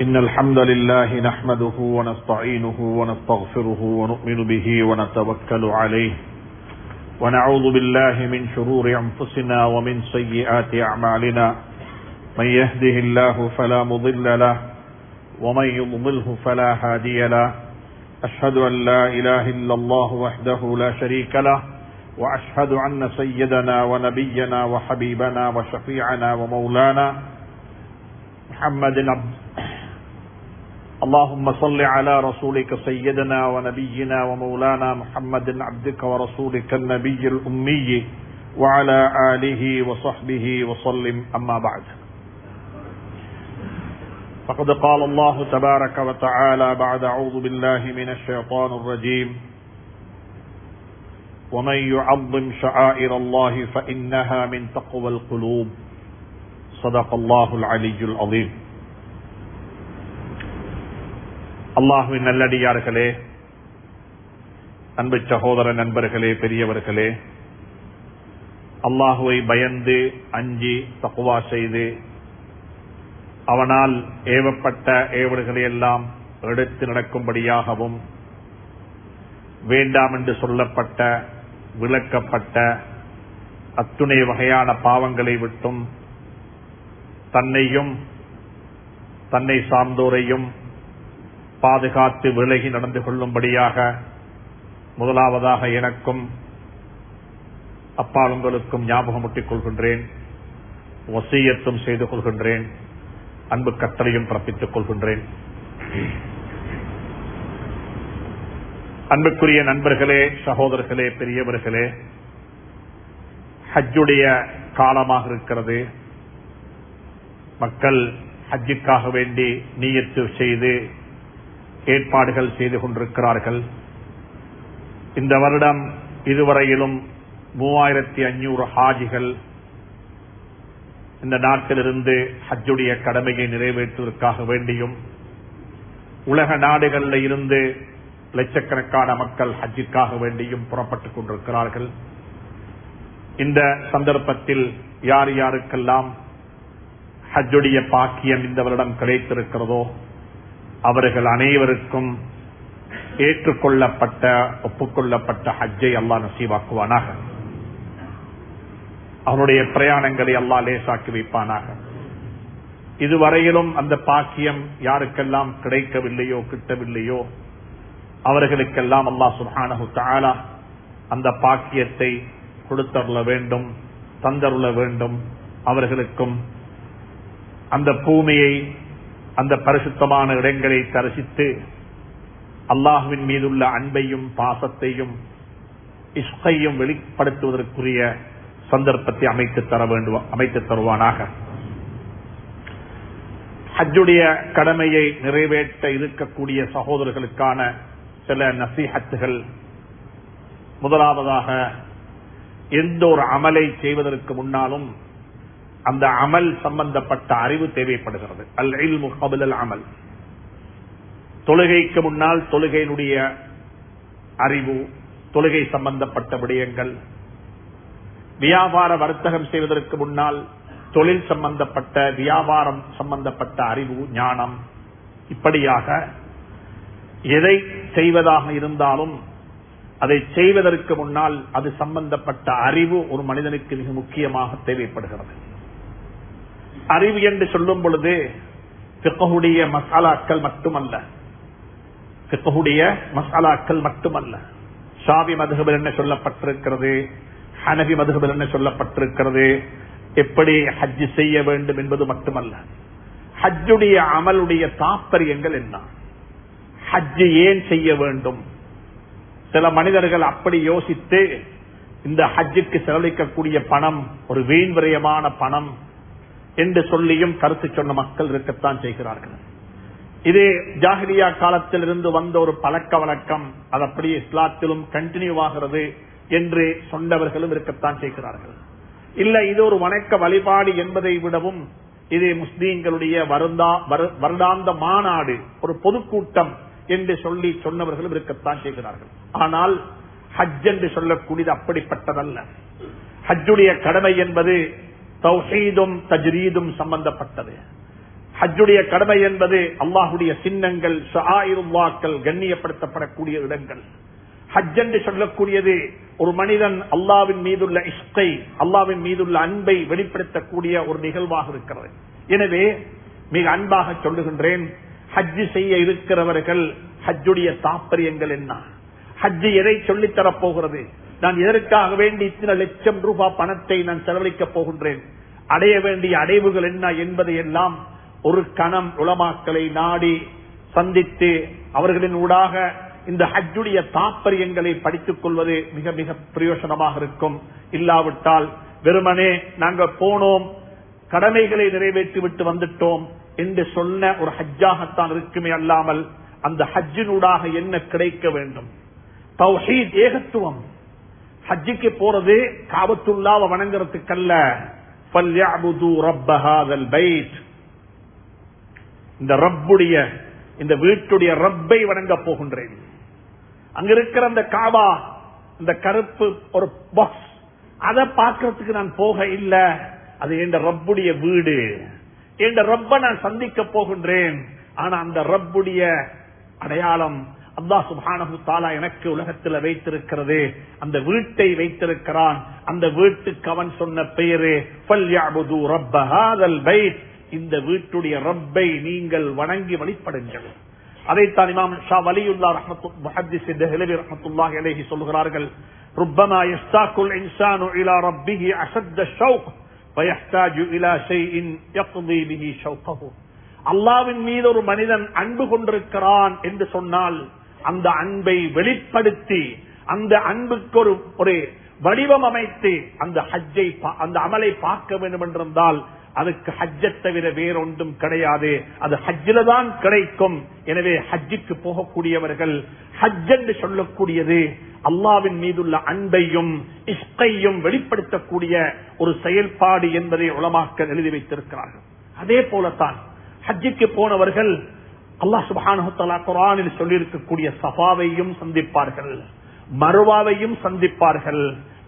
إن الحمد لله نحمده ونستعينه ونستغفره ونؤمن به ونتوكل عليه. ونعوذ بالله من شرور أنفسنا ومن سيئات أعمالنا. من يهده الله فلا مضل له ومن يضلله فلا هادي له. أشهد أن لا إله إلا الله وحده لا شريك له وأشهد أن سيدنا ونبينا وحبيبنا وشفيعنا ومولانا محمد عبد اللهم صل على رسولك سيدنا ونبينا ومولانا محمد عبدك ورسولك النبي الأمي وعلى آله وصحبه وسلم. أما بعد. فقد قال الله تبارك وتعالى بعد أعوذ بالله من الشيطان الرجيم. ومن يعظم شعائر الله فإنها من تقوى القلوب. صدق الله العلي العظيم. அல்லாஹுவின் நல்லடியார்களே அன்பு சகோதர நண்பர்களே பெரியவர்களே அல்லாஹுவை பயந்து அஞ்சி தகுவா செய்து அவனால் ஏவப்பட்ட ஏவல்களை எல்லாம் எடுத்து நடக்கும்படியாகவும் வேண்டாம் என்று சொல்லப்பட்ட விளக்கப்பட்ட அத்துணை வகையான பாவங்களை விட்டும் தன்னையும் தன்னை சார்ந்தோரையும் பாதுகாத்து விலகி நடந்து கொள்ளும்படியாக முதலாவதாக எனக்கும் அப்பாலுங்களுக்கும் ஞாபகமூட்டிக் கொள்கின்றேன் வசீயத்தும் செய்து கொள்கின்றேன் அன்பு கட்டளையும் பிறப்பித்துக் கொள்கின்றேன். அன்புக்குரிய நண்பர்களே சகோதரர்களே பெரியவர்களே ஹஜ்ஜுடைய காலமாக இருக்கிறது. மக்கள் ஹஜ்ஜுக்காக வேண்டி நீயத்து செய்து ஏற்பாடுகள் செய்து கொண்டிருக்கிறார்கள். இந்த வருடம் இதுவரையிலும் மூவாயிரத்தி அஞ்சூறு ஹாஜிகள் இந்த நாட்டிலிருந்து ஹஜ்ஜுடைய கடமையை நிறைவேற்றுவதற்காக வேண்டியும் உலக நாடுகளில் இருந்து லட்சக்கணக்கான மக்கள் ஹஜ்ஜிற்காக வேண்டியும் புறப்பட்டுக் கொண்டிருக்கிறார்கள். இந்த சந்தர்ப்பத்தில் யார் யாருக்கெல்லாம் ஹஜ்ஜுடைய பாக்கியம் இந்த வருடம் கிடைத்திருக்கிறதோ அவர்கள் அனைவருக்கும் ஏற்றுக்கொள்ளப்பட்ட ஒப்புக்கொள்ளப்பட்ட ஹஜ்ஜை அல்லா நசீவாக்குவானாக. அவனுடைய பிரயாணங்களை அல்லா லேசாக்கி வைப்பானாக. இதுவரையிலும் அந்த பாக்கியம் யாருக்கெல்லாம் கிடைக்கவில்லையோ கிட்டவில்லையோ அவர்களுக்கெல்லாம் அல்லா சுஹானஹு தாலா அந்த பாக்கியத்தை கொடுத்தருள வேண்டும் தந்தருள வேண்டும். அவர்களுக்கும் அந்த பூமியை அந்த பரிசுத்தமான இடங்களை தரிசித்து அல்லாஹுவின் மீதுள்ள அன்பையும் பாசத்தையும் இஷ்கையும் வெளிப்படுத்துவதற்குரிய சந்தர்ப்பத்தை அமைத்து தர வேண்டும் அமைத்து தருவானாக. ஹஜ்ஜுடைய கடமையை நிறைவேற்ற இருக்கக்கூடிய சகோதரர்களுக்கான சில நசிஹத்துகள். முதலாவதாக எந்த ஒரு அமலை செய்வதற்கு முன்னாலும் அந்த அமல் சம்பந்தப்பட்ட அறிவு தேவைப்படுகிறது. அல் இல் அமல். தொழுகைக்கு முன்னால் தொழுகையினுடைய அறிவு தொழுகை சம்பந்தப்பட்ட விடயங்கள் வியாபார வர்த்தகம் செய்வதற்கு முன்னால் தொழில் சம்பந்தப்பட்ட வியாபாரம் சம்பந்தப்பட்ட அறிவு ஞானம் இப்படியாக எதை செய்வதாக இருந்தாலும் அதை செய்வதற்கு முன்னால் அது சம்பந்தப்பட்ட அறிவு ஒரு மனிதனுக்கு மிக முக்கியமாக தேவைப்படுகிறது. அறிவு என்று சொல்லும் பொழுது பிக்ககுடைய மசாலாக்கள் மட்டுமல்ல. பிக்ககுடைய மசாலாக்கள் மட்டுமல்ல. சாவி மதுகபர் என்ன சொல்லப்பட்டிருக்கிறது? ஹனபி மதுகபர் என்ன சொல்லப்பட்டிருக்கிறது? எப்படி ஹஜ் செய்ய வேண்டும் என்பது மட்டுமல்ல. ஹஜ்ஜுடைய அமலுடைய தாற்பயங்கள் என்ன? ஹஜ் ஏன் செய்ய வேண்டும்? சில மனிதர்கள் அப்படி யோசித்து இந்த ஹஜ்ஜுக்கு செலவழிக்கக்கூடிய பணம் ஒரு வீண் விரயமான பணம் என்று சொல்லியும் கருத்து சொன்ன மக்கள் இருக்கத்தான் செய்கிறார்கள். இது ஜாகிரியா காலத்தில் இருந்து வந்த ஒரு பழக்க வழக்கம் அது அப்படியே இஸ்லாத்திலும் கண்டினியூ ஆகிறது என்று சொன்னவர்களும் இருக்கத்தான் செய்கிறார்கள். இல்ல இது ஒரு வணக்க வழிபாடு என்பதை விடவும் இது முஸ்லீம்களுடைய வருடாந்த மாநாடு ஒரு பொதுக்கூட்டம் என்று சொல்லி சொன்னவர்களும் இருக்கத்தான் செய்கிறார்கள். ஆனால் ஹஜ் என்று சொல்லக்கூடியது அப்படிப்பட்டதல்ல. ஹஜ்ஜுடைய கடமை என்பது தௌஹீதும் தஜ்ரீதும் சம்பந்தப்பட்டது. ஹஜ்ஜுடைய கடமை என்பது அல்லாஹுடைய சின்னங்கள் ஷாயிருல்லாக்கள் கண்ணியப்படுத்தப்படக்கூடிய இடங்கள். ஹஜ் என்று சொல்லக்கூடியது ஒரு மனிதன் அல்லாவின் மீதுள்ள இஷ்டை அல்லாவின் மீதுள்ள அன்பை வெளிப்படுத்தக்கூடிய ஒரு நிகழ்வாக இருக்கிறது. எனவே மிக அன்பாக சொல்லுகின்றேன் ஹஜ்ஜு செய்ய இருக்கிறவர்கள் ஹஜ்ஜுடைய தாற்பயங்கள் என்ன? ஹஜ்ஜு எதை சொல்லித்தரப்போகிறது நான் எதற்காக வேண்டி இத்தனை லட்சம் ரூபாய் பணத்தை நான் செலவழிக்கப் போகின்றேன்? அடைய வேண்டிய அடைவுகள் என்ன என்பதை எல்லாம் ஒரு கணம் உளமாக்களை நாடி சந்தித்து அவர்களின் ஊடாக இந்த ஹஜ்ஜுடைய தாற்பயங்களை படித்துக் கொள்வது மிக மிக பிரயோசனமாக இருக்கும். இல்லாவிட்டால் வெறுமனே நாங்கள் போனோம் கடமைகளை நிறைவேற்றி விட்டு வந்துட்டோம் என்று சொன்ன ஒரு ஹஜ்ஜாகத்தான் இருக்குமே அல்லாமல் அந்த ஹஜ்ஜினூடாக என்ன கிடைக்க வேண்டும்? ஏகத்துவம். ஹஜ்ஜிக்கு போறது காபத்துள்ளாவ வணங்குறதுக்கல்ல. இந்த ரப்புடைய இந்த வீட்டுடைய ரப்பை வணங்க போகின்றேன். அங்க இருக்கிற அந்த காபா இந்த கருப்பு ஒரு பாக்ஸ் அதை பார்க்கறதுக்கு நான் போக இல்ல. அது என் ரப்புடைய வீடு. என் ரப்ப நான் சந்திக்க போகின்றேன். ஆனா அந்த ரப்புடைய அடையாளம் அல்லாஹ் சுப்ஹானஹு தஆலா எனக்கு உலகத்தில் வைத்திருக்கிறது அந்த வீட்டை வைத்திருக்கிறான் அந்த வீட்டுக்கு அவன் சொன்ன பெயரு ஃபல்யஅபுது ரப்ப ஹாதல் பைத் இந்த வீட்டுடைய ரப்பை நீங்கள் வணங்கி வழிபடுங்கள் அதைத்தான் இமாம் ஷா வலியுல்லா ரஹ்மத்து முஹத்திஸ் தெஹ்லவி ரஹ்மத்துல்லாஹி அலைஹி சொல்கிறார்கள் ربما يشتاق الإنسان إلى ربه أشد الشوق فيحتاج إلى شيء يقضي به شوقه அல்லாவின் மீது ஒரு மனிதன் அன்பு கொண்டிருக்கிறான் என்று சொன்னால் அந்த அன்பை வெளிப்படுத்தி அந்த அன்புக்கு ஒரு ஒரு வடிவம் அமைத்து அந்த ஹஜ்ஜை அந்த அமலை பார்க்க வேண்டும் என்றிருந்தால் அதுக்கு ஹஜ்ஜை தவிர வேறொன்றும் கிடையாது. அது ஹஜ்ஜில தான் கிடைக்கும். எனவே ஹஜ்ஜுக்கு போகக்கூடியவர்கள் ஹஜ் என்று சொல்லக்கூடியது அல்லாவின் மீதுள்ள அன்பையும் இஷ்டையும் வெளிப்படுத்தக்கூடிய ஒரு செயல்பாடு என்பதை உளமாக்க எழுதி வைத்திருக்கிறார்கள். அதே போலத்தான் ஹஜ்ஜுக்கு போனவர்கள் அல்லாஹ் சுபானுத்தலா குரானில் சொல்லியிருக்கக்கூடிய சபாவையும் சந்திப்பார்கள் மருவாவையும் சந்திப்பார்கள்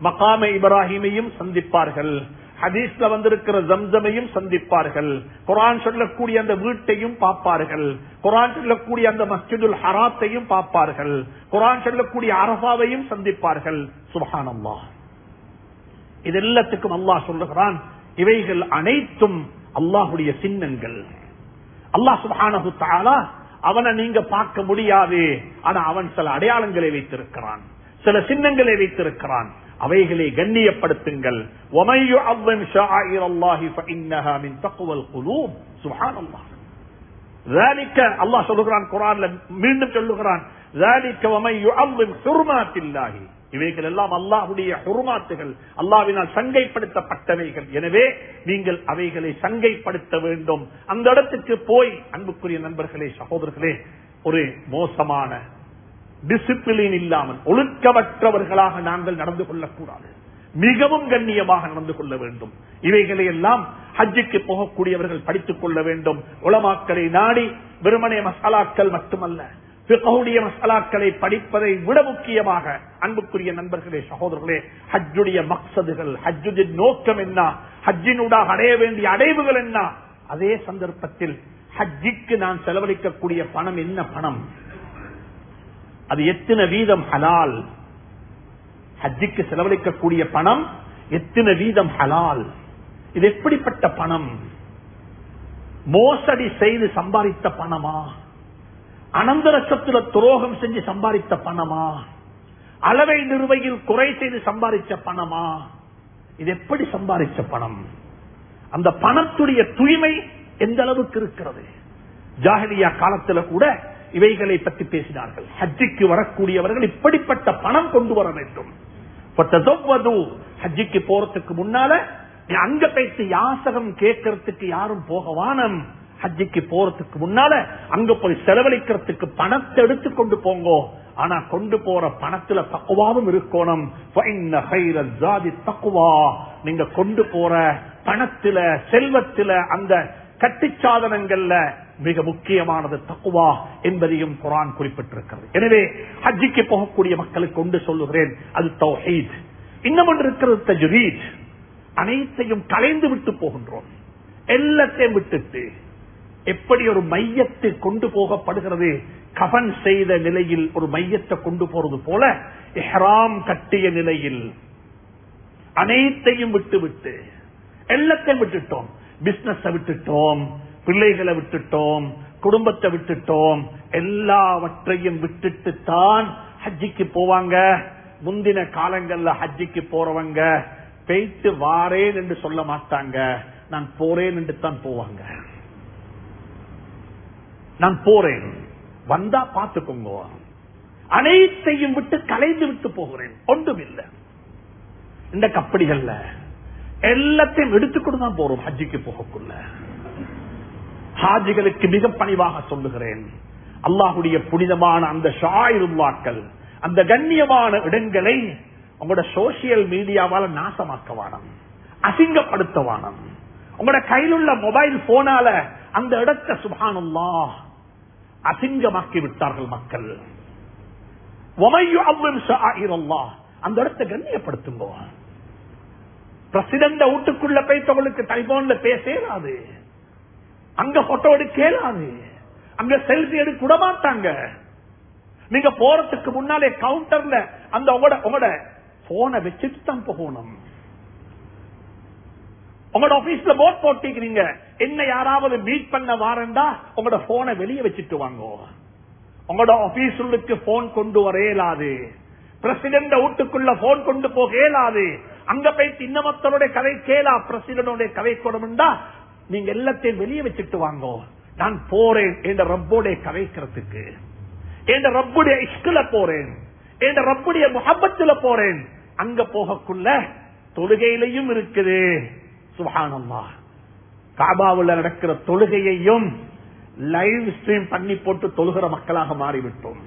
மகாம இப்ராஹிமையும் சந்திப்பார்கள் ஹதீஸ்ல வந்திருக்கிற ஜம்சமையும் சந்திப்பார்கள் குரான் சொல்லக்கூடிய அந்த வீட்டையும் பார்ப்பார்கள் குரான் சொல்லக்கூடிய அந்த மஸ்ஜிதுல் ஹராத்தையும் பார்ப்பார்கள் குரான் சொல்லக்கூடிய அரபாவையும் சந்திப்பார்கள். சுபஹான் அல்லா இது எல்லாத்துக்கும் அல்லாஹ் சொல்லுகிறான் இவைகள் அனைத்தும் அல்லாஹுடைய சின்னங்கள். அல்லா சுபானு அவனை நீங்க பார்க்க முடியாது. ஆனா அவன் சில அடையாளங்களை வைத்திருக்கிறான். சில சின்னங்களை வைத்திருக்கிறான். அவைகளை கண்ணியப்படுத்துங்கள். அல்லாஹ் சொல்லுகிறான் குரான்ல மீண்டும் சொல்லுகிறான். இவைகள் எல்லாம் அல்லாஹுடைய ஹுருமாத்துகள். அல்லாவினால் சங்கைப்படுத்தப்பட்டவைகள். எனவே நீங்கள் அவைகளை சங்கைப்படுத்த வேண்டும். அந்த இடத்துக்கு போய் அன்புக்குரிய நண்பர்களே சகோதரர்களே ஒரு மோசமான டிசிப்ளின் இல்லாமல் ஒழுக்கமற்றவர்களாக நாங்கள் நடந்து கொள்ளக்கூடாது. மிகவும் கண்ணியமாக நடந்து கொள்ள வேண்டும். இவைகளை எல்லாம் ஹஜ்ஜுக்கு போகக்கூடியவர்கள் படித்துக் கொள்ள வேண்டும். உளமாக்களை நாடி வெறுமனை மசாலாக்கள் மட்டுமல்ல. பிகவுடைய மசாலாக்களை படிப்பதை விட முக்கியமாக அன்புக்குரிய நண்பர்களே சகோதரர்களே ஹஜ்ஜுடைய மக்சதுகள் ஹஜ்ஜுடைய நோக்கம் என்ன? ஹஜ்ஜினூடாக அடைய வேண்டிய அடைவுகள் என்ன? அதே சந்தர்ப்பத்தில் ஹஜ்ஜிக்கு நான் செலவழிக்கக்கூடிய பணம் என்ன பணம்? அது எத்தனை வீதம் ஹலால்? ஹஜ்ஜிக்கு செலவழிக்கக்கூடிய பணம் எத்தனை வீதம் ஹலால்? இது எப்படிப்பட்ட பணம்? மோசடி செய்து சம்பாதித்த பணமா? அனந்தரசத்துல துரோகம் செஞ்சு சம்பாதித்த பணமா? அளவை நிறுவையில் குறை செய்து சம்பாதிச்ச பணமா? இது எப்படி சம்பாதிச்ச பணம்? அந்த பணத்துடைய தூய்மை எந்த அளவுக்கு இருக்கிறது? ஜாஹிலியா காலத்துல கூட இவைகளை பற்றி பேசினார்கள். ஹஜ்ஜிக்கு வரக்கூடியவர்கள் இப்படிப்பட்ட பணம் கொண்டு வர வேண்டும். ஹஜ்ஜிக்கு போறதுக்கு முன்னால அங்க பேசி யாசகம் கேட்கறதுக்கு யாரும் போகவானம். ஹஜ்ஜிக்கு போறதுக்கு முன்னால அங்க போய் செலவழிக்கிறதுக்கு பணத்தை எடுத்து கொண்டு போங்கோ. ஆனா கொண்டு போற பணத்துல தக்குவாவும் இருக்கணும். நீங்க கொண்டு போற பணத்துல செல்வத்துல அந்த கட்டி சாதனங்கள்ல மிக முக்கியமானது தக்குவா என்பதையும் குரான் குறிப்பிட்டிருக்கிறது. எனவே ஹஜ்ஜிக்கு போகக்கூடிய மக்களுக்கு கொண்டு சொல்லுகிறேன். அது தௌஹீத். இன்னும் இருக்கிறது தஜ்ரீத் அனைத்தையும் கலைந்து விட்டு போகின்றோம். எல்லாத்தையும் விட்டுட்டு எப்படி ஒரு மையத்தை கொண்டு போகப்படுகிறது? கபன் செய்த நிலையில் ஒரு மையத்தை கொண்டு போறது போல ஹெராம் கட்டிய நிலையில் அனைத்தையும் விட்டு விட்டு எல்லாத்தையும் விட்டுட்டோம். பிசினஸ் விட்டுட்டோம் பிள்ளைகளை விட்டுட்டோம் குடும்பத்தை விட்டுட்டோம் எல்லாவற்றையும் விட்டுட்டு தான் ஹஜ்ஜிக்கு போவாங்க. முந்தின காலங்கள்ல ஹஜ்ஜிக்கு போறவங்க பெய்த்து வாரேன் என்று சொல்ல மாட்டாங்க. நான் போறேன் என்று தான் போவாங்க. நான் போறேன். வந்தா பார்த்துக்கோங்க. அனைத்தையும் விட்டு கலைந்து விட்டு போகிறேன். ஒன்றும் இல்லை இந்த கப்படிகள்ல எல்லாத்தையும் எடுத்துக்கொண்டு தான் போறோம் ஹஜ்ஜிக்கு போகக்குள்ள. ஹாஜிகளுக்கு மிக பணிவாக சொல்லுகிறேன். அல்லாஹுடைய புனிதமான அந்த ஷாயிருவாக்கள் அந்த கண்ணியமான இடங்களை உங்களோட சோசியல் மீடியாவால நாசமாக்க வானம் அசிங்கப்படுத்த வானம் உங்களோட கையில் உள்ள மொபைல் போனால அந்த இடத்தை சுபானுல்லா அசிங்கமாக்கி விட்டார்கள் மக்கள். அந்த இடத்தை கண்ணியப்படுத்துங்க பிரசிடண்ட வீட்டுக்குள்ள பேசவங்களுக்கு டெலிபோன்ல பேசலாது அங்க போட்டோ எடுக்க அங்க செல்ஃபி எடுக்க விட மாட்டாங்க நீங்க போறதுக்கு முன்னாலே கவுண்டர்ல அந்த உங்களோட உங்களோட போனை வச்சுட்டு தான் போகணும். உங்களோட ஆபீஸ்ல போட் போட்டிக்கிறீங்க என்ன யாராவது மீட் பண்ண வாரண்டா உங்களோட போனை வெளியே வச்சுட்டு வாங்க. உங்களோட ஆபீஸுக்கு போன் கொண்டு வர இயலாது பிரசிடென்ட வீட்டுக்குள்ள போன் கொண்டு போக இயலாது அங்க போய் இன்னமத்தனுடைய கதை கேளா பிரசிடனுடைய கதை கொடுமுண்டா நீங்க எல்லாத்தையும் வெளியே வச்சுட்டு வாங்க. நான் போறேன் என்ற ரப்போடைய கதைக்கிறதுக்கு. என்ற ரப்புடைய இஷ்குல போறேன். என்ற ரப்புடைய முகப்பத்துல போறேன். அங்க போகக்குள்ள தொழுகையிலையும் இருக்குது. சுகானம்மா காபாவில் நடக்கிற தொழுகையையும் லைவ் ஸ்ட்ரீம் பண்ணி போட்டு தொழுகிற மக்களாக மாறிவிட்டோம்.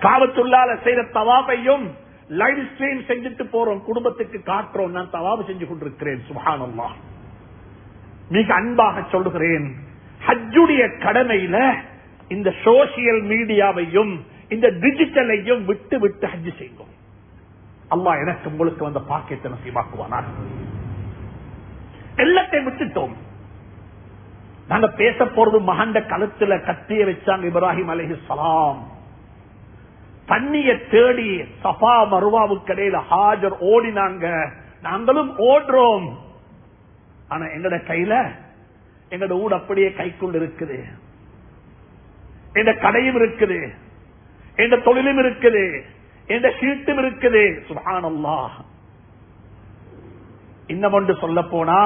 காவத்துள்ளால செய்த தவாபையும் லைவ் ஸ்ட்ரீம் செஞ்சுட்டு போறோம் குடும்பத்துக்கு காட்டுறோம் நான் தவாபு செஞ்சு கொண்டிருக்கிறேன் சுகானம்மா மிக அன்பாக சொல்லுகிறேன் ஹஜ்ஜுடைய கடமையில இந்த சோசியல் மீடியாவையும் இந்த டிஜிட்டலையும் விட்டு விட்டு ஹஜ் செய்வோம். அல்லா எனக்கு உங்களுக்கு வந்த பாக்கியத்தை நசீமாக்குவானா? எல்லாத்தையும் விட்டுட்டோம். நாங்க பேச போறது மகண்ட கழுத்துல கத்திய வச்சாங்க இப்ராஹிம் அலஹி சலாம். தண்ணிய தேடி சபா மருவாவுக்கு இடையில ஹாஜர் ஓடினாங்க. நாங்களும் ஓடுறோம். ஆனா எங்கட கையில எங்கட ஊடு அப்படியே கைக்குள் இருக்குது. எந்த கடையும் இருக்குது. எந்த தொழிலும் இருக்குது. எந்த ஷீட்டும் இருக்குது. சுபானல்லா இன்னும் ஒன்று சொல்ல போனா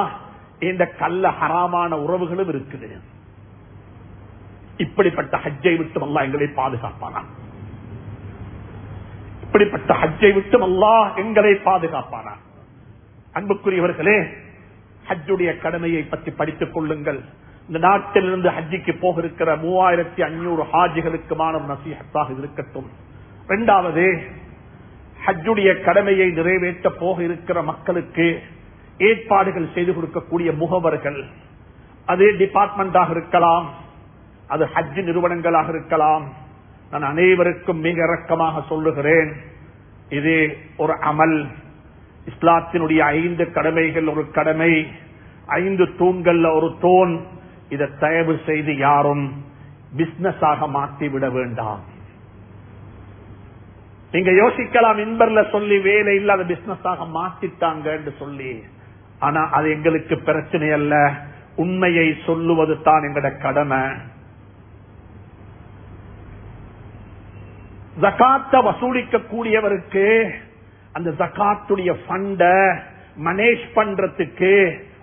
இந்த கல்ல ஹராமான உறவுகளும் இருக்குது. இப்படிப்பட்ட ஹஜ்ஜை விட்டு அல்லா எங்களை பாதுகாப்பானா? இப்படிப்பட்ட ஹஜ்ஜை விட்டு அல்லா எங்களை பாதுகாப்பானா? அன்புக்குரியவர்களே ஹஜ்ஜுடைய கடமையை பற்றி படித்துக் கொள்ளுங்கள். இந்த நாட்டிலிருந்து ஹஜ்ஜிக்கு போக இருக்கிற மூவாயிரத்தி அஞ்சூறு ஹாஜிகளுக்குமான நசீகத்தாக இருக்கட்டும். இரண்டாவது ஹஜ்ஜுடைய கடமையை நிறைவேற்ற போக இருக்கிற மக்களுக்கு ஏற்பாடுகள் செய்து கொடுக்கக்கூடிய முகவர்கள். அது டிபார்ட்மெண்டாக இருக்கலாம். அது ஹஜ் நிறுவனங்களாக இருக்கலாம். நான் அனைவருக்கும் மிக இறக்கமாக சொல்லுகிறேன். இது ஒரு அமல். இஸ்லாத்தினுடைய ஐந்து கடமைகள் ஒரு கடமை. ஐந்து தூண்கள்ல ஒரு தூண். இதை தயவு செய்து யாரும் பிசினஸ் ஆக மாற்றி விட வேண்டாம். நீங்க யோசிக்கலாம் இன்பர்ல சொல்லி வேலை இல்லாத பிசினஸ் ஆக மாத்திட்டாங்க என்று சொல்லி. ஆனா அது எங்களுக்கு பிரச்சனை அல்ல. உண்மையை சொல்லுவது தான் எங்கட கடமை. ஜக்காத்த வசூலிக்க கூடியவருக்கு அந்த ஜக்காத்துடைய ஃபண்ட மனேஜ் பண்றதுக்கு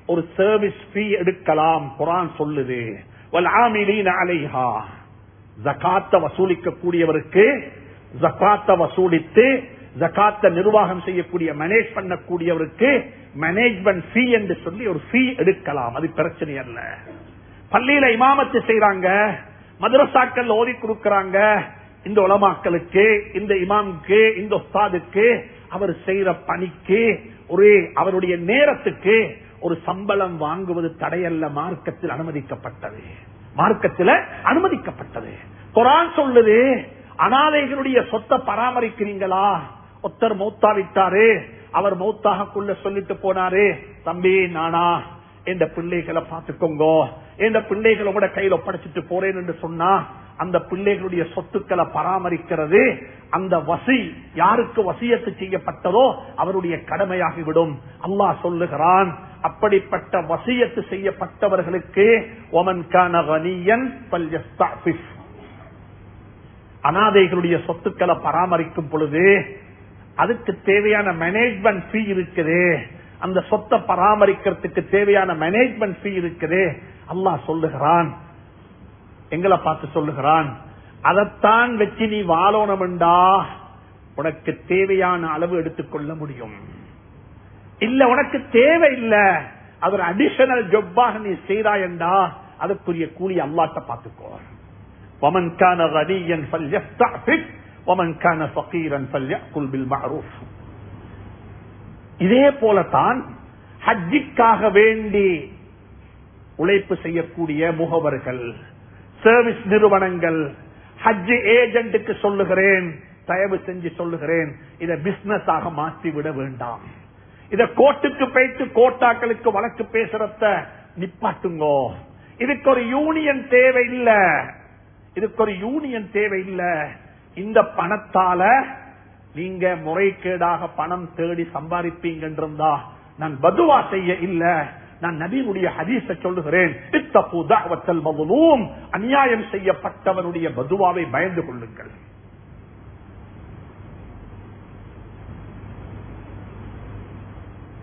ஒரு சர்வீஸ் ஃபீ எடுக்கலாம். குரான் சொல்லுது. அலைஹா. ஜக்காத்த வசூலிக்க கூடியவருக்கு ஜக்காத்த வசூலித்து ஜக்காத்த நிர்வாகம் செய்யக்கூடிய மேனேஜ் பண்ணக்கூடியவருக்கு மேனேஜ்மெண்ட் ஃபீ என்று சொல்லி ஒரு ஃபீ எடுக்கலாம். அது பிரச்சனை அல்ல. பள்ளியில இமாமத்து செய்யறாங்க மதுரசாக்கள் ஓதி கொடுக்கறாங்க. இந்த உலமாக்களுக்கு இந்த இமாமுக்கு இந்த உஸ்தாதுக்கு அவர் செய்யற பணிக்கு ஒரு அவருடைய நேரத்துக்கு ஒரு சம்பளம் வாங்குவது தடையல்ல. மார்க்கத்தில் அனுமதிக்கப்பட்டது. மார்க்கத்தில் அனுமதிக்கப்பட்டது. குரான் சொல்லுது அனாதைகளுடைய சொத்தை பராமரிக்கிறீங்களா? ஒத்தர் மூத்தாவிட்டாரு அவர் மௌத்தாகக்குள்ள சொல்லிட்டு போனாரு தம்பி நானா என்ற பிள்ளைகளை பார்த்துக்கோங்க. இந்த பிள்ளைகளோட கையில ஒப்படைச்சிட்டு போறேன் என்று சொன்னா அந்த பிள்ளைகளுடைய சொத்துக்களை பராமரிக்கிறது அந்த வசி யாருக்கு வசியத்து செய்யப்பட்டதோ அவருடைய கடமையாகிவிடும். அல்லாஹ் சொல்லுகிறான் அப்படிப்பட்ட வசியத்து செய்யப்பட்டவர்களுக்கு அனாதைகளுடைய சொத்துக்களை பராமரிக்கும் பொழுது அதுக்கு தேவையான மேனேஜ்மெண்ட் ஃபீ இருக்குது. அந்த சொத்தை பராமரிக்கிறதுக்கு தேவையான மேனேஜ்மெண்ட் ஃபீ இருக்குது. அல்லாஹ் சொல்லுகிறான். எங்களை பார்த்து சொல்லுகிறான். அதைத்தான் வச்சு நீ வாழணும்டா. உனக்கு தேவையான அளவு எடுத்துக்கொள்ள முடியும். இல்ல உனக்கு தேவை இல்ல அது ஒரு அடிஷனல் ஜொப்பாக நீ செய்தாயண்டா. அதுக்குரிய கூலி அல்லாட்ட பார்த்துக்கோ. ஒமன் கான ஃபகீரன் பல்யா குல்பில் மஹரூஃப் இதே போலத்தான் ஹஜ்ஜிக்காக வேண்டி உழைப்பு செய்யக்கூடிய முகவர்கள் சர்வீஸ் நிறுவனங்கள் ஹஜ் ஏஜென்ட்டுக்கு சொல்லுகிறேன் தயவு செஞ்சு சொல்லுகிறேன் இதை பிசினஸ் ஆக மாற்றி விட வேண்டாம். இதை கோட்டுக்கு போயிட்டு கோட்டாக்களுக்கு வழக்கு பேசுறத நிப்பாட்டுங்கோ. இதுக்கு ஒரு யூனியன் தேவை இல்ல இதுக்கு ஒரு யூனியன் தேவை இல்லை இந்த பணத்தால நீங்க முறைகேடாக பணம் தேடி சம்பாதிப்பீங்கன்றிருந்தா நான் பதுவா செய்ய இல்ல. நான் நபியுடைய ஹதீச சொல்லுகிறேன். அநியாயம் செய்யப்பட்டவனுடைய பதுவாவை பயந்து கொள்ளுங்கள்.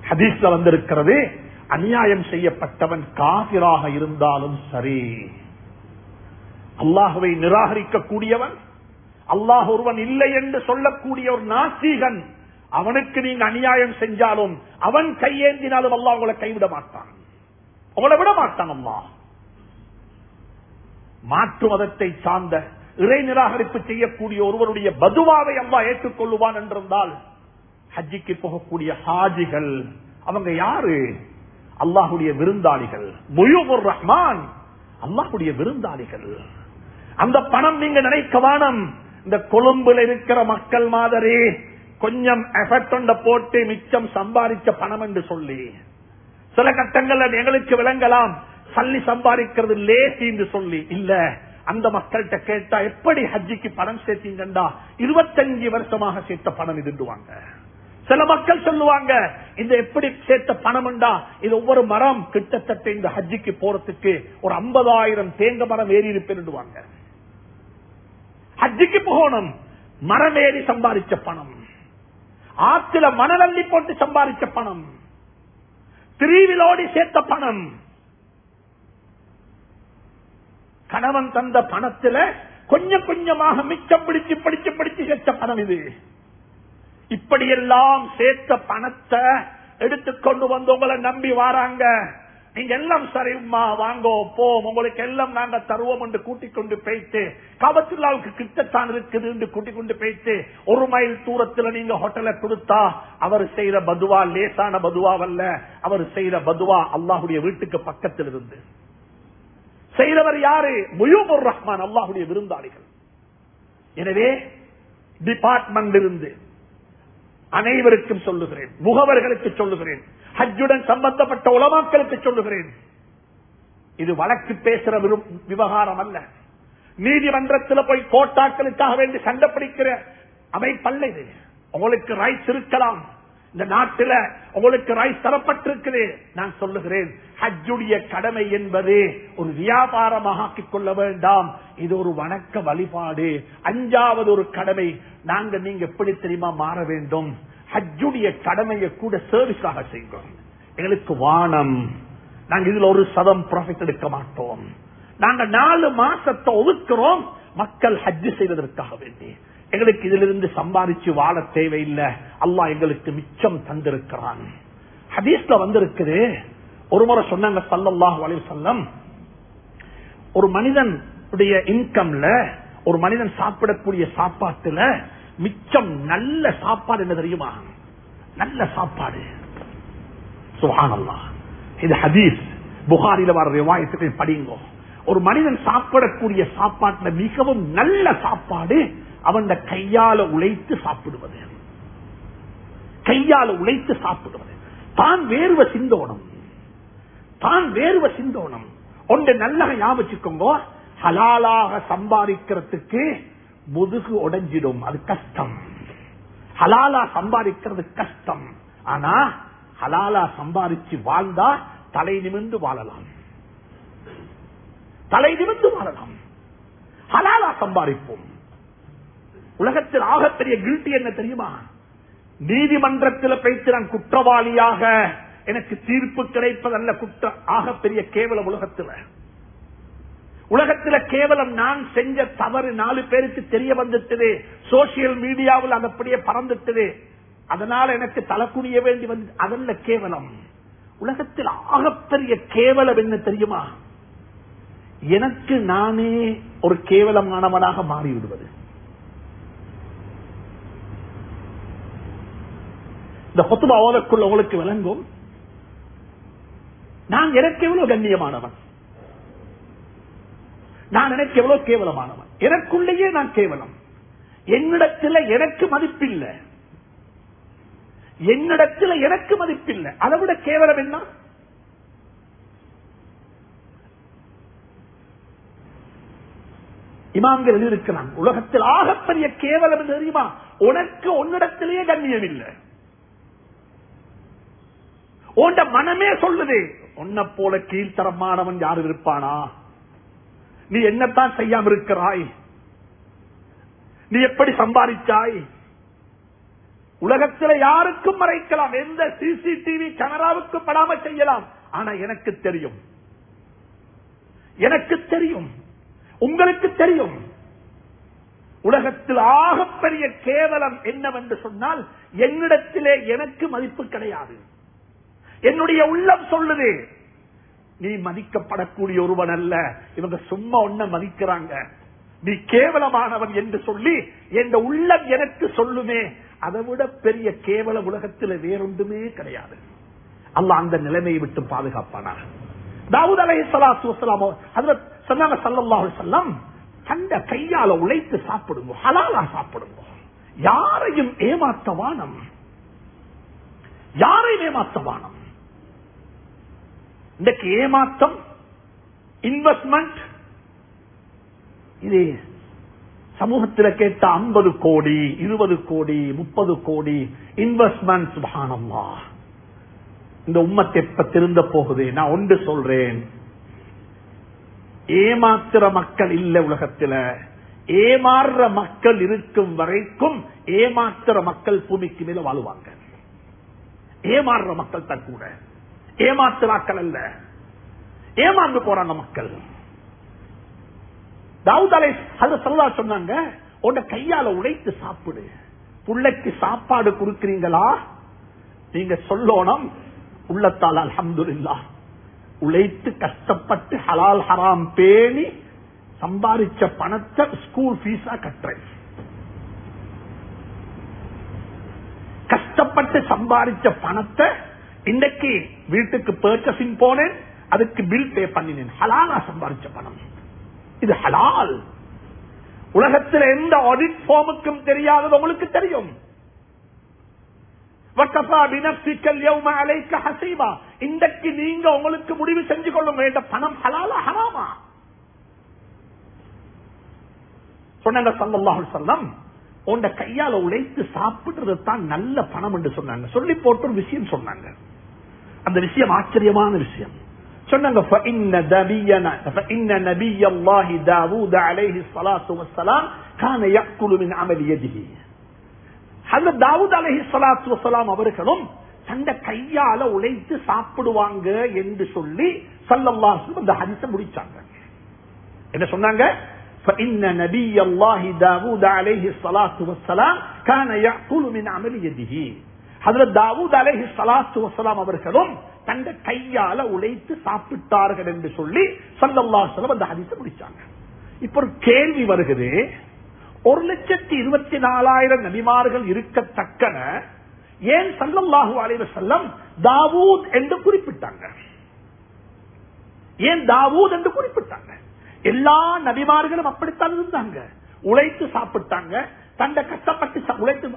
ஹதீஸ்ல வந்திருக்கிறது அநியாயம் செய்யப்பட்டவன் காசிராக இருந்தாலும் சரி அல்லாஹுவை நிராகரிக்கக்கூடியவன் அல்லாஹ் ஒருவன் இல்லை என்று சொல்லக்கூடிய ஒரு நாசீகன் அவனுக்கு நீங்க அநியாயம் செஞ்சாலும் அவன் கையேந்தினாலும் அல்லா உங்களை கைவிட மாட்டான். உங்களை விட மாட்டான் அம்மா மாற்று மதத்தை சார்ந்த இறை நிராகரிப்பு செய்யக்கூடிய ஒருவருடைய பதுவாவை அம்மா ஏற்றுக்கொள்ளுவான் என்றிருந்தால் ஹஜ்ஜிக்கு போகக்கூடிய ஹாஜிகள் அவங்க யாரு? அல்லாஹுடைய விருந்தாளிகள். முயுபுர் ரஹ்மான். அல்லாஹுடைய விருந்தாளிகள். அந்த பணம் நீங்க நினைக்க வானம் இந்த கொழும்புல இருக்கிற மக்கள் மாதிரி கொஞ்சம் எஃபெக்ட் ஒண்ட போட்டு மிச்சம் சம்பாதிச்ச பணம் என்று சொல்லி. சில கட்டங்கள்ல எங்களுக்கு விளங்கலாம் சல்லி சம்பாதிக்கிறது லேசி என்று சொல்லி. இல்ல அந்த மக்கள்கிட்ட கேட்டா எப்படி ஹஜ்ஜிக்கு பணம் சேர்த்தீங்கண்டா? இருபத்தஞ்சு வருஷமாக சேர்த்த பணம் இதுண்டுவாங்க சில மக்கள் சொல்லுவாங்க இந்த எப்படி சேர்த்த பணம்டா இது ஒவ்வொரு மரம் கிட்டத்தட்ட இந்த ஹஜ்ஜிக்கு போறதுக்கு ஒரு ஐம்பதாயிரம் தேங்க மரம் ஏறி இருப்பேன் ஹஜ்ஜிக்கு போகணும் மரமேறி சம்பாதிச்ச பணம் ஆத்துல மணலள்ளி போட்டு சம்பாதிச்ச பணம் திரிவிலோடி சேர்த்த பணம் கணவன் தந்த பணத்துல கொஞ்சம் கொஞ்சமாக மிச்சம் பிடிச்சு பிடிச்சு பிடிச்சு சேர்த்த பணம் இது இப்படியெல்லாம் சேர்த்த பணத்தை எடுத்துக்கொண்டு வந்து உங்களை நம்பி வாராங்க நீங்க எல்லாம் சரிம்மா வாங்கோ போம் உங்களுக்கு எல்லாம் நாங்க தருவோம் என்று கூட்டிக் கொண்டு போயிட்டு காபத்துல்லாவுக்கு கிட்டத்தான் இருக்குது என்று கூட்டிக் கொண்டு போயிட்டு ஒரு மைல் தூரத்துல நீங்க ஹோட்டலை கொடுத்தா அவர் செய்யற பதுவா லேசான பதுவாவல்ல அவர் செய்யற பதுவா அல்லாஹுடைய வீட்டுக்கு பக்கத்தில் இருந்து செய்தவர் யாரு? முயூபுர் ரஹ்மான் அல்லாஹுடைய விருந்தாளிகள். எனவே டிபார்ட்மெண்ட் இருந்து அனைவருக்கும் சொல்லுகிறேன் முகவர்களுக்கு சொல்லுகிறேன். ஹஜ்ஜுடன் சம்பந்தப்பட்ட உலமாக்களுக்கு சொல்லுகிறேன். இது வழக்கு பேசுற விவகாரம் அல்ல. நீதிமன்றத்தில் போய் கோட்டாக்களுக்காக வேண்டி சண்டை பிடிக்கிற அமைப்பல்ல இது. உங்களுக்கு ரைட்ஸ் இருக்கலாம். இந்த நாட்டில உங்களுக்கு ரைட்ஸ் தரப்பட்டிருக்குது. நான் சொல்லுகிறேன் ஹஜ்ஜுடைய கடமை என்பது ஒரு வியாபாரமாக ஆக்கிக் கொள்ள வேண்டாம். இது ஒரு வணக்க வழிபாடு. அஞ்சாவது ஒரு கடமை. நாங்க நீங்க எப்படி தெரியுமா மாற வேண்டும்? ஹஜ்ஜுடைய கடமையை கூட சர்வீஸாக செய்கிறோம் எங்களுக்கு வானம். நாங்க இதுல ஒரு சதம் ப்ராஃபிட் எடுக்க மாட்டோம். நாங்க நாலு மாசத்தை ஒதுக்கிறோம். மக்கள் ஹஜ்ஜு செய்வதற்காக வேண்டி. எங்களுக்கு இதிலிருந்து சம்பாதிச்சு வாழ தேவையில்லை. அல்லாஹ் எங்களுக்கு மிச்சம் தந்திருக்கிறான். ஹதீஸ்ல வந்திருக்குது. ஒரு முறை சொன்னாங்க சல்லல்லாஹு அலைஹி செல்லம் ஒரு மனிதன் இன்கம்ல ஒரு மனிதன் சாப்பிடக்கூடிய சாப்பாட்டுல மிச்சம் நல்ல சாப்பாடு என்ன தெரியுமா? நல்ல சாப்பாடு. சுகானல்லா இது ஹதீஸ். புகாரில வர ரிவாயத்துக்கள் படிங்கோ. ஒரு மனிதன் சாப்பிடக்கூடிய சாப்பாட்டுல மிகவும் நல்ல சாப்பாடு அவன் கையால உழைத்து சாப்பிடுவது. கையால உழைத்து சாப்பிடுவது. தான் வேர்வ சிந்தோனம் தான் வேர்வ சிந்தோனம் ஒன்று நல்லா ஞாபகம் ஹலாலாக சம்பாதிக்கிறதுக்கு முதுகு உடைஞ்சிடும். அது கஷ்டம். ஹலாலா சம்பாதிக்கிறது கஷ்டம். ஆனா ஹலாலா சம்பாதிச்சு வாழ்ந்தா தலை நிமிர்ந்து வாழலாம். தலை நிமிர்ந்து வாழலாம். ஹலாலா சம்பாதிப்போம். உலகத்தில் ஆகப்பெரிய கில்ட்டி என்ன தெரியுமா? நீதிமன்றத்தில் பேச்சு நான் குற்றவாளியாக எனக்கு தீர்ப்பு கிடைப்பதல்ல குற்ற ஆகப்பெரிய கேவல உலகத்தில். உலகத்துல கேவலம் நான் செஞ்ச தவறு நாலு பேருக்கு தெரிய வந்துட்டது. சோசியல் மீடியாவில் அது அப்படியே பறந்துட்டது. அதனால எனக்கு தலைக்குனிய வேண்டி வந்து அதல்ல கேவலம். உலகத்தில் ஆகப்பெரிய கேவலம் என்ன தெரியுமா? எனக்கு நானே ஒரு கேவலமானவனாக மாறிவிடுவது. இந்த கொத்துபா ஓதக்குள்ள உங்களுக்கு விளங்கும். நான் எனக்கு எவ்வளவு கண்ணியமானவன்? நான் எனக்கு எவ்வளவு கேவலமானவன்? எனக்குள்ளேயே நான் கேவலம். என்னிடத்தில் எனக்கு மதிப்பில்லை. என்னிடத்தில் எனக்கு மதிப்பில்லை. அதை விட கேவலம் என்ன? இமாம்கள் எழுதியிருக்கிறான் உலகத்தில் ஆகப்பெரிய கேவலம் தெரியுமா? உனக்கு உன்னிடத்திலேயே கண்ணியம் இல்லை உண்ட மனமே சொல்லுது. உன்னை போல கீழ்த்தரமானவன் யாரு இருப்பானா? நீ என்னத்தான் செய்யாம இருக்கிறாய்? நீ எப்படி சம்பாதிச்சாய்? உலகத்தில் யாருக்கும் மறைக்கலாம். எந்த சிசிடிவி கேமராவுக்கு படாம செய்யலாம். ஆனா எனக்கு தெரியும். எனக்கு தெரியும். உங்களுக்கு தெரியும். உலகத்தில் ஆகப்பெரிய கேவலம் என்னவென்று சொன்னால் என்னிடத்திலே எனக்கு மதிப்பு கிடையாது. என்னுடைய உள்ளம் சொல்லுது நீ மதிக்கப்படக்கூடிய ஒருவன் அல்ல. இவங்க சும்மா ஒன்ன மதிக்கிறாங்க. நீ கேவலமானவன் என்று சொல்லி என் உள்ளம் எனக்கு சொல்லுமே. அதை விட பெரிய கேவல உலகத்தில் வேறொன்றுமே கிடையாது. அல்ல அந்த நிலைமையை விட்டு பாதுகாப்பானா தாவூத் அலை சலாத்து சொன்னாங்க சல்லல்லாஹு செல்லம் கையால உழைத்து சாப்பிடுங்க. ஹலாலா சாப்பிடுங்க. யாரையும் ஏமாத்தவானம் யாரையும் ஏமாத்தவானம் இன்றைக்கு ஏமாற்றம் இன்வெஸ்ட்மெண்ட் இது சமூகத்தில் கேட்ட ஐம்பது கோடி இருபது கோடி முப்பது கோடி இன்வெஸ்ட்மெண்ட் சுபானம்மா இந்த உம்மத்தை எப்ப திருந்த போகுது? நான் ஒன்று சொல்றேன். ஏமாத்துற மக்கள் இல்ல உலகத்துல. ஏமாறுற மக்கள் இருக்கும் வரைக்கும் ஏமாத்துற மக்கள் பூமிக்கு மேல வாழுவாங்க. ஏமாறுற மக்கள் தான் கூட. ஏமாத்துறாக்கள் அல்ல. ஏமாந்து போறாங்க மக்கள். தாவூதாலை அது சொல்லா சொன்னாங்க உன்னை கையால உடைத்து சாப்பிடு. புள்ளைக்கு சாப்பாடு கொடுக்கிறீங்களா? நீங்க சொல்லணும். உள்ளத்தால் அலமதுல்லா உழைத்து கஷ்டப்பட்டு ஹலால் ஹராம் பேணி சம்பாதிச்ச பணத்தை ஸ்கூல் பீஸா கட்டுறேன். கஷ்டப்பட்டு சம்பாதிச்ச பணத்தை இன்றைக்கு வீட்டுக்கு பர்ச்சசிங் போனேன் அதுக்கு பில் பே பண்ணினேன். ஹலாலா சம்பாதிச்ச பணம். இது ஹலால். உலகத்தில் எந்த ஆடிட் ஃபார்முக்கும் தெரியாதது உங்களுக்கு தெரியும். இன்றைக்கு நீங்க உங்களுக்கு முடிவு செஞ்சு கொள்ள வேண்ட பணம் ஹலாலா ஹராமா? சொன்ன சல்லாஹு சொல்லம் உண்ட கையால உழைத்து சாப்பிடுறது நல்ல பணம் என்று சொன்னாங்க. சொல்லி போட்டு ஒரு விஷயம் சொன்னாங்க. அந்த விஷயம் ஆச்சரியமான விஷயம். சொன்னாங்க அவர்களும் தந்த கையால உழைத்து சாப்பிடுவாங்க என்று சொல்லி சல்லல்லாசு அந்த ஹரிச முடிச்சாங்க. என்ன சொன்னாங்க? فإن نبي الله داوود عليه الصلاة والسلام كان يأكل من عمل يده ஹதரத் தாவூத் அலைஹி ஸலாத்து வஸலாம் அவர்களும் தந்த கையால உழைத்து சாப்பிட்டார்கள் என்று சொல்லி ஸல்லல்லாஹு அலைஹி வஸல்லம் அந்த ஹதீஸை முடிச்சாங்க இப்ப ஒரு கேள்வி வருகிறது ஒரு லட்சத்தி இருபத்தி நாலாயிரம் நபிமார்கள் இருக்கத்தக்கன ஏன் சல்லல்லாஹு அலைஹி வஸல்லம் தாவூத் என்று குறிப்பிட்டாங்க ஏன் தாவூத் என்று குறிப்பிட்டாங்க எல்லா நபிமார்களும் அப்படித்தான் இருந்தாங்க. உழைத்து சாப்பிட்டாங்க. தங்க கஷ்டப்பட்டு உழைத்து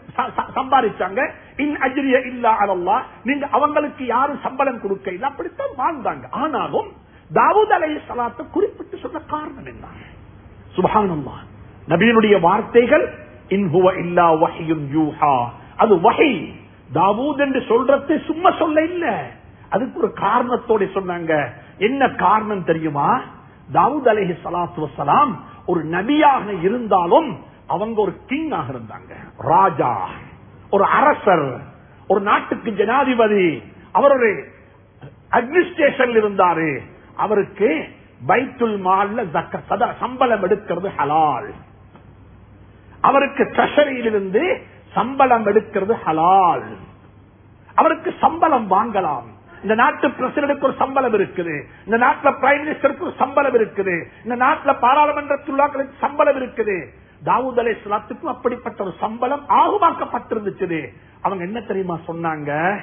சம்பாதிச்சாங்க. இன் அஜிரிய இல்லா அலல்லா. நீங்க அவங்களுக்கு யாரும் சம்பளம் கொடுக்க இல்லை அப்படித்தான் வாழ்ந்தாங்க. ஆனாலும் தாவூத் அலை சலாத்தை குறிப்பிட்டு சொன்ன காரணம் என்ன? சுபானம்மா நபியினுடைய வார்த்தைகள் இன்ஹுவ இல்லா வஹியும் யூஹா. அது வகை தாவூத் என்று சொல்றது சும்மா சொல்ல இல்ல. அதுக்கு ஒரு காரணத்தோட சொன்னாங்க. என்ன காரணம் தெரியுமா? தாவூத் அலஹி சலாத்து வஸலாம் ஒரு நபியாக இருந்தாலும் அவங்க ஒரு கிங்காக இருந்தாங்க. ராஜா ஒரு அரசர் ஒரு நாட்டுக்கு ஜனாதிபதி அவருடைய அட்மினிஸ்ட்ரேஷன் இருந்தாரு. அவருக்கு பைத்துல் மால்ல சம்பளம் எடுக்கிறது ஹலால். அவருக்கு ட்ரெஷரியிலிருந்து சம்பளம் எடுக்கிறது ஹலால். அவருக்கு சம்பளம் வாங்கலாம். இந்த நாட்டு பிரசிடனுக்கு ஒரு சம்பளம் இருக்குது. இந்த நாட்டுல பிரைம் மினிஸ்டருக்கு ஒரு சம்பளம் இருக்குது. இந்த நாட்டுல பாராளுமன்றத்துள்ளாக்களுக்கு சம்பளம் இருக்குது. தாவூத் அலை சலாத்துக்கும் அப்படிப்பட்ட ஒரு சம்பளம் ஆகுமாக்கப்பட்டிருந்துச்சு. அவங்க என்ன தெரியுமா சொன்னாங்க?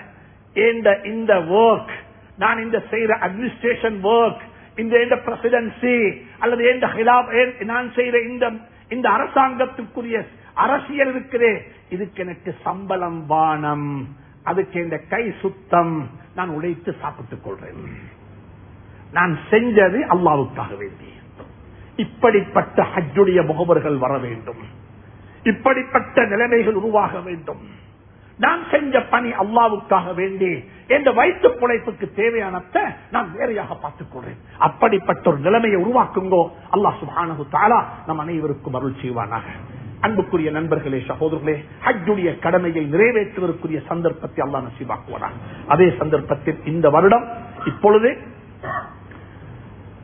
இந்த இந்த ஒர்க் நான் இந்த செய்யற அட்மினிஸ்ட்ரேஷன் ஒர்க் இந்த இந்த பிரசிடென்சி அல்லது இந்த ஹிலாப் நான் செய்யற இந்த இந்த அரசாங்கத்துக்குரிய அரசியல் இருக்குதே. இதுக்கு எனக்கு சம்பளம் வானம். அதுக்கு இந்த கை சுத்தம் நான் உழைத்து சாப்பிட்டுக் கொள்றேன். நான் செஞ்சது அல்லாவுக்காக வேண்டி. இப்படிப்பட்ட ஹஜ்ஜுடைய முகவர்கள் வர வேண்டும். இப்படிப்பட்ட நிலைமைகள் உருவாக வேண்டும். நான் செஞ்ச பணி அல்லாவுக்காக வேண்டி. என்ற வயிற்று பிழைப்புக்கு தேவையானத நான் வேறையாக பார்த்துக் கொள்றேன். அப்படிப்பட்ட ஒரு நிலைமையை உருவாக்குங்கோ. அல்லாஹ் சுபானு தாலா நம் அனைவருக்கும் அருள் செய்வானாக. அன்புக்குரிய நண்பர்களே சகோதரர்களே ஹஜ்ஜுடைய கடமையை நிறைவேற்றுவதற்குரிய சந்தர்ப்பத்தை அல்லா நசீவாக்குவானா அதே சந்தர்ப்பத்தில் இந்த வருடம் இப்பொழுது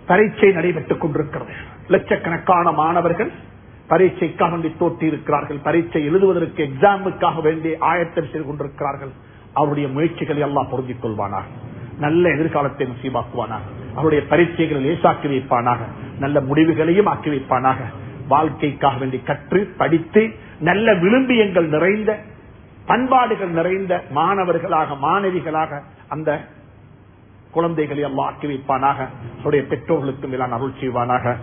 பரீட்சை நடைபெற்றுக் கொண்டிருக்கிறது. லட்சக்கணக்கான மாணவர்கள் பரீட்சைக்காக வேண்டி தோற்றி இருக்கிறார்கள் பரீட்சை எழுதுவதற்கு எக்ஸாமுக்காக வேண்டி ஆயத்தம் செய்து கொண்டிருக்கிறார்கள். அவருடைய முயற்சிகளை எல்லாம் பொருந்திக் கொள்வானாக. நல்ல எதிர்காலத்தை நசீபாக்குவானாக அவருடைய பரீட்சைகளை லேசாக்கி வைப்பானாக. நல்ல முடிவுகளையும் ஆக்கி வைப்பானாக. வாழ்க்கைக்காக வேண்டி கற்று படித்து நல்ல விளிம்பியங்கள் நிறைந்த பண்பாடுகள் நிறைந்த மாணவர்களாக மாணவிகளாக அந்த குழந்தைகளை எல்லாம் ஆக்கி வைப்பானாக. அவருடைய பெற்றோர்களுக்கு எல்லாம் அருள் செய்வானாக.